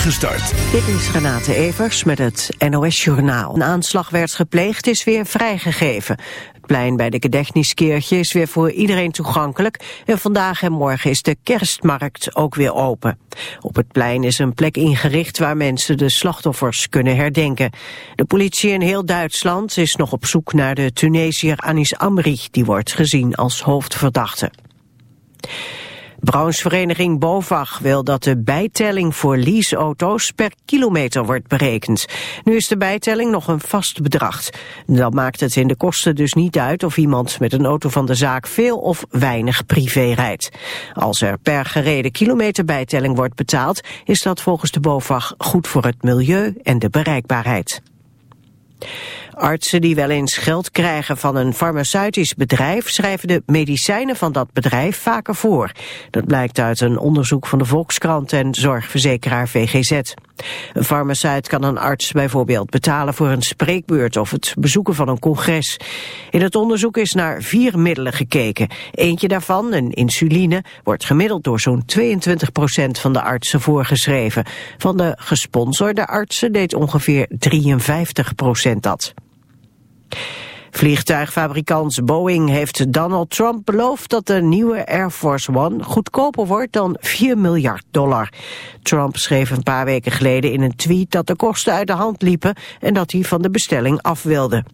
spoedige start. Dit is Renate Evers met het NOS Journaal. Een aanslag werd gepleegd, is weer vrijgegeven. Het plein bij de Gedächtniskeertje is weer voor iedereen toegankelijk... en vandaag en morgen is de kerstmarkt ook weer open. Op het plein is een plek ingericht waar mensen de slachtoffers kunnen herdenken. De politie in heel Duitsland is nog op zoek naar de Tunesiër Anis Amri... die wordt gezien als hoofdverdachte. Branchevereniging BOVAG wil dat de bijtelling voor leaseauto's per kilometer wordt berekend. Nu is de bijtelling nog een vast bedrag. Dan maakt het in de kosten dus niet uit of iemand met een auto van de zaak veel of weinig privé rijdt. Als er per gereden kilometer bijtelling wordt betaald, is dat volgens de BOVAG goed voor het milieu en de bereikbaarheid. Artsen die wel eens geld krijgen van een farmaceutisch bedrijf schrijven de medicijnen van dat bedrijf vaker voor. Dat blijkt uit een onderzoek van de Volkskrant en zorgverzekeraar VGZ. Een farmaceut kan een arts bijvoorbeeld betalen voor een spreekbeurt of het bezoeken van een congres. In het onderzoek is naar vier middelen gekeken. Eentje daarvan, een insuline, wordt gemiddeld door zo'n 22% van de artsen voorgeschreven. Van de gesponsorde artsen deed ongeveer 53% dat. Vliegtuigfabrikant Boeing heeft Donald Trump beloofd dat de nieuwe Air Force One goedkoper wordt dan 4 miljard dollar. Trump schreef een paar weken geleden in een tweet dat de kosten uit de hand liepen en dat hij van de bestelling af wilde.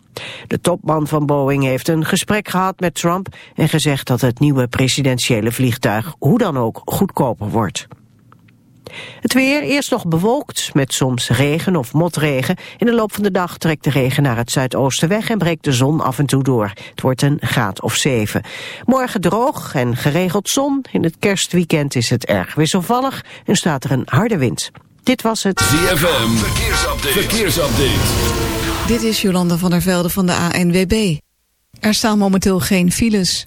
De topman van Boeing heeft een gesprek gehad met Trump en gezegd dat het nieuwe presidentiële vliegtuig hoe dan ook goedkoper wordt. Het weer eerst nog bewolkt, met soms regen of motregen. In de loop van de dag trekt de regen naar het zuidoosten weg en breekt de zon af en toe door. Het wordt een graad of 7. Morgen droog en geregeld zon. In het kerstweekend is het erg wisselvallig en staat er een harde wind. Dit was het ZFM, verkeersupdate. verkeersupdate. Dit is Jolanda van der Velde van de ANWB. Er staan momenteel geen files.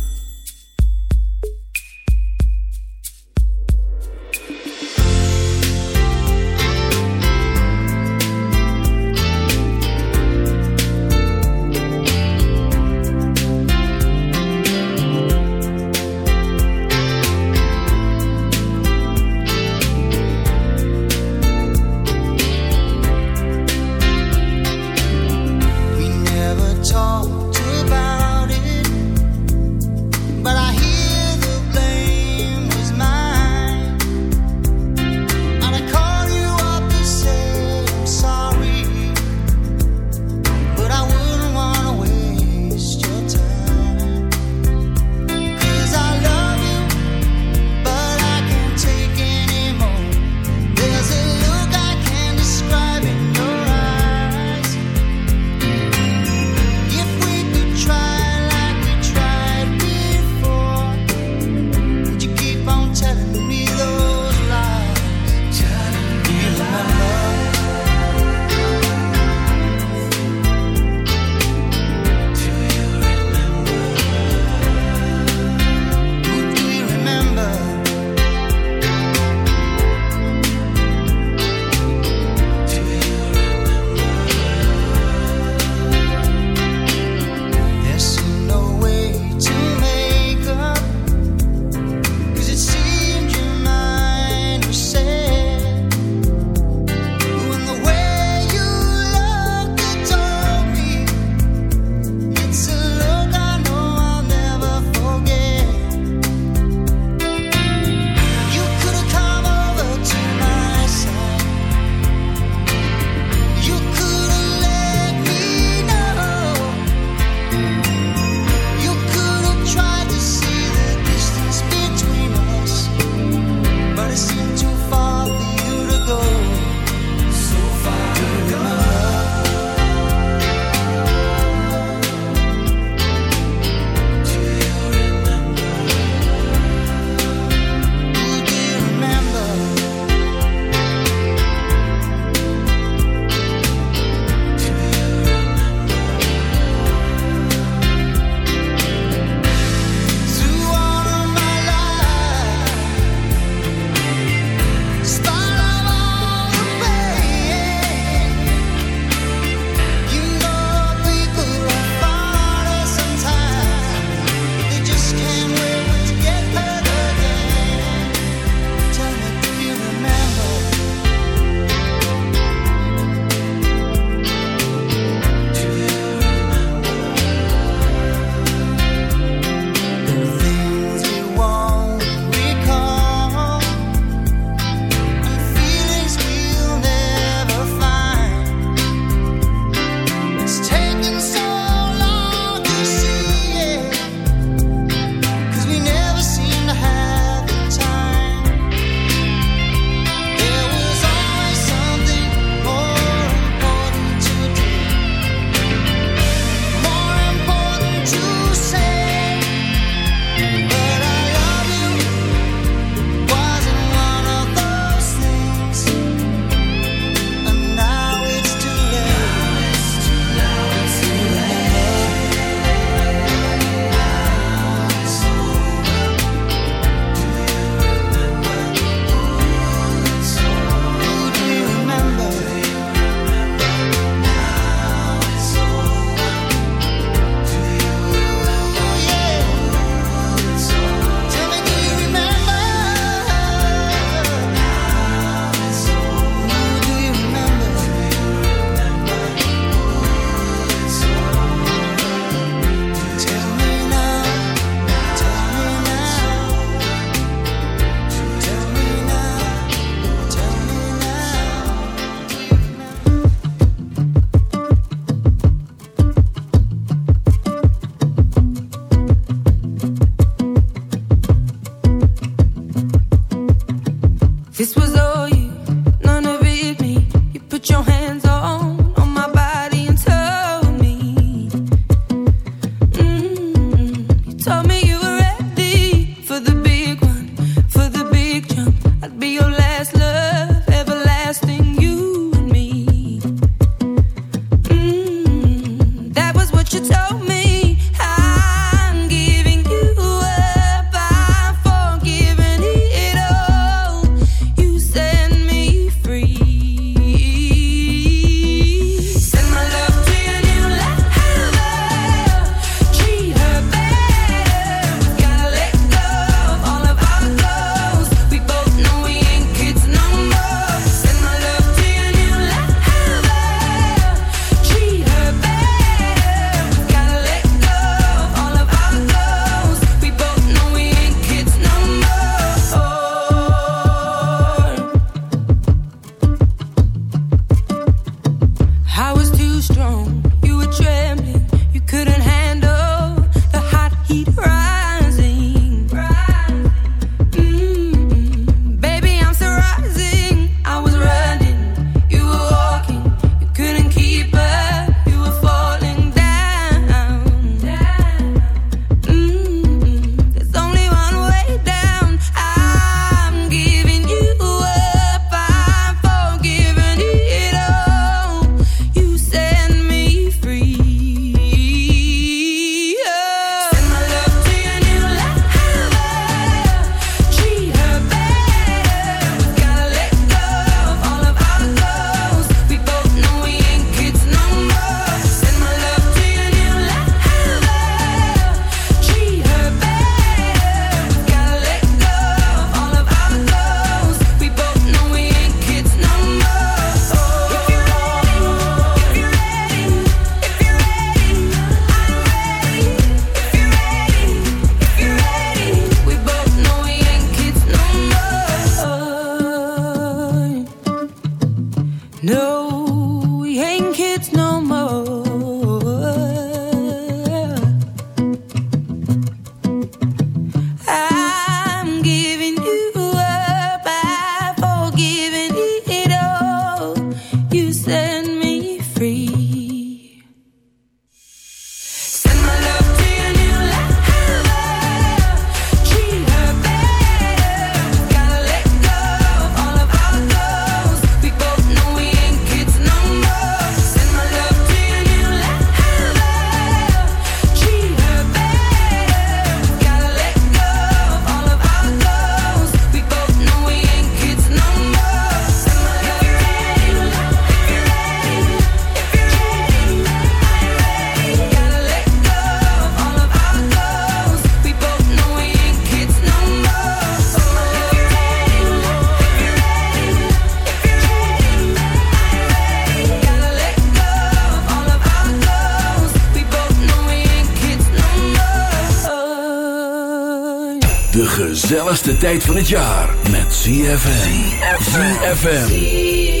Tijd van het jaar met ZFM. ZFM.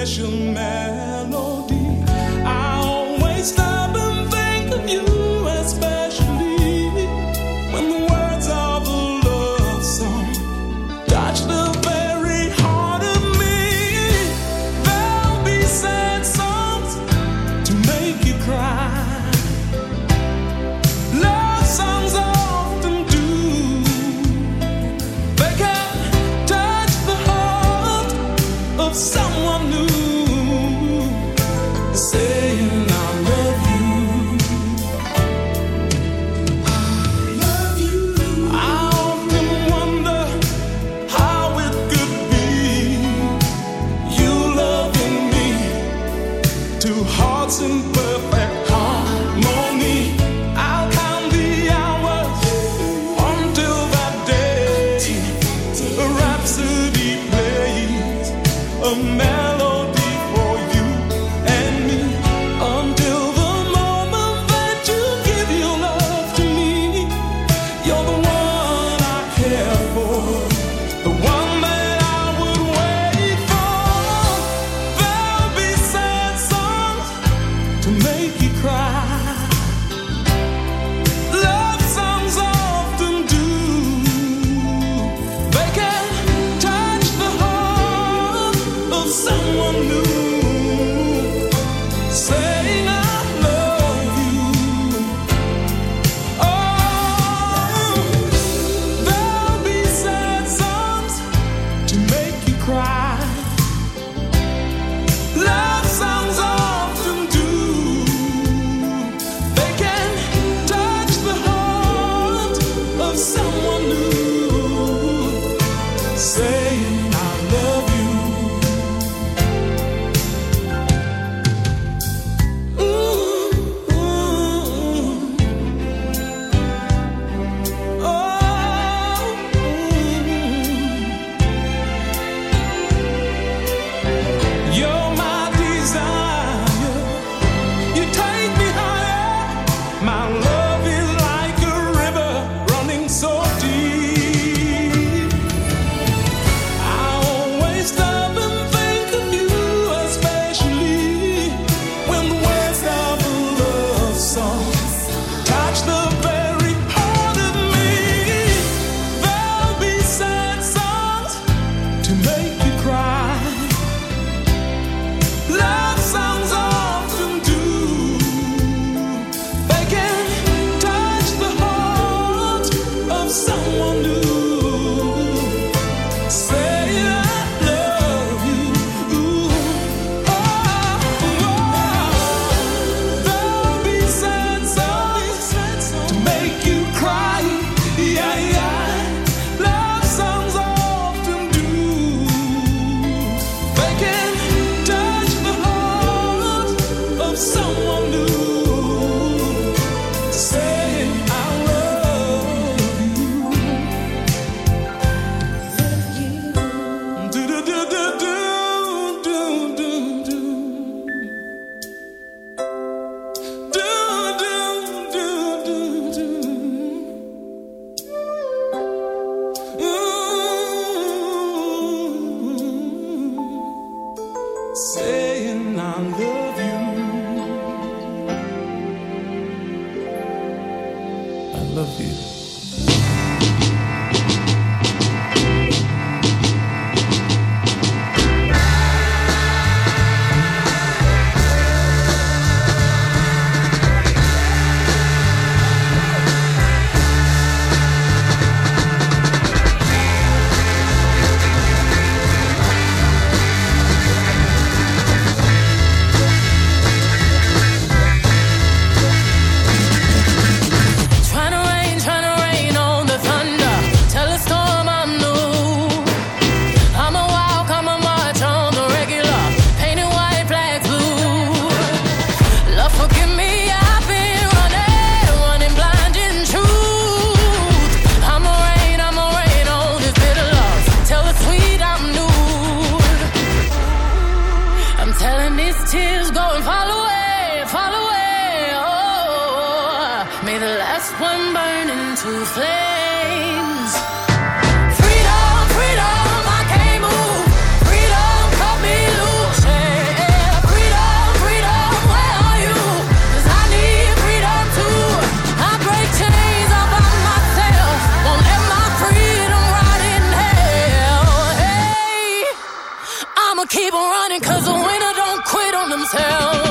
keep on running cause the winner don't quit on themselves.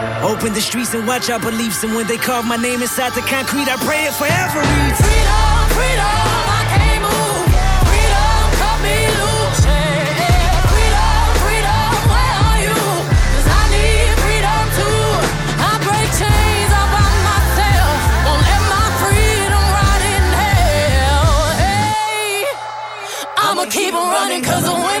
Open the streets and watch our beliefs. And when they carve my name inside the concrete, I pray it forever. Freedom, freedom, I can't move. Freedom, cut me loose. Freedom, freedom, where are you? 'Cause I need freedom too. I break chains all by myself. Won't let my freedom rot in hell. Hey, I'ma keep on running 'cause the winner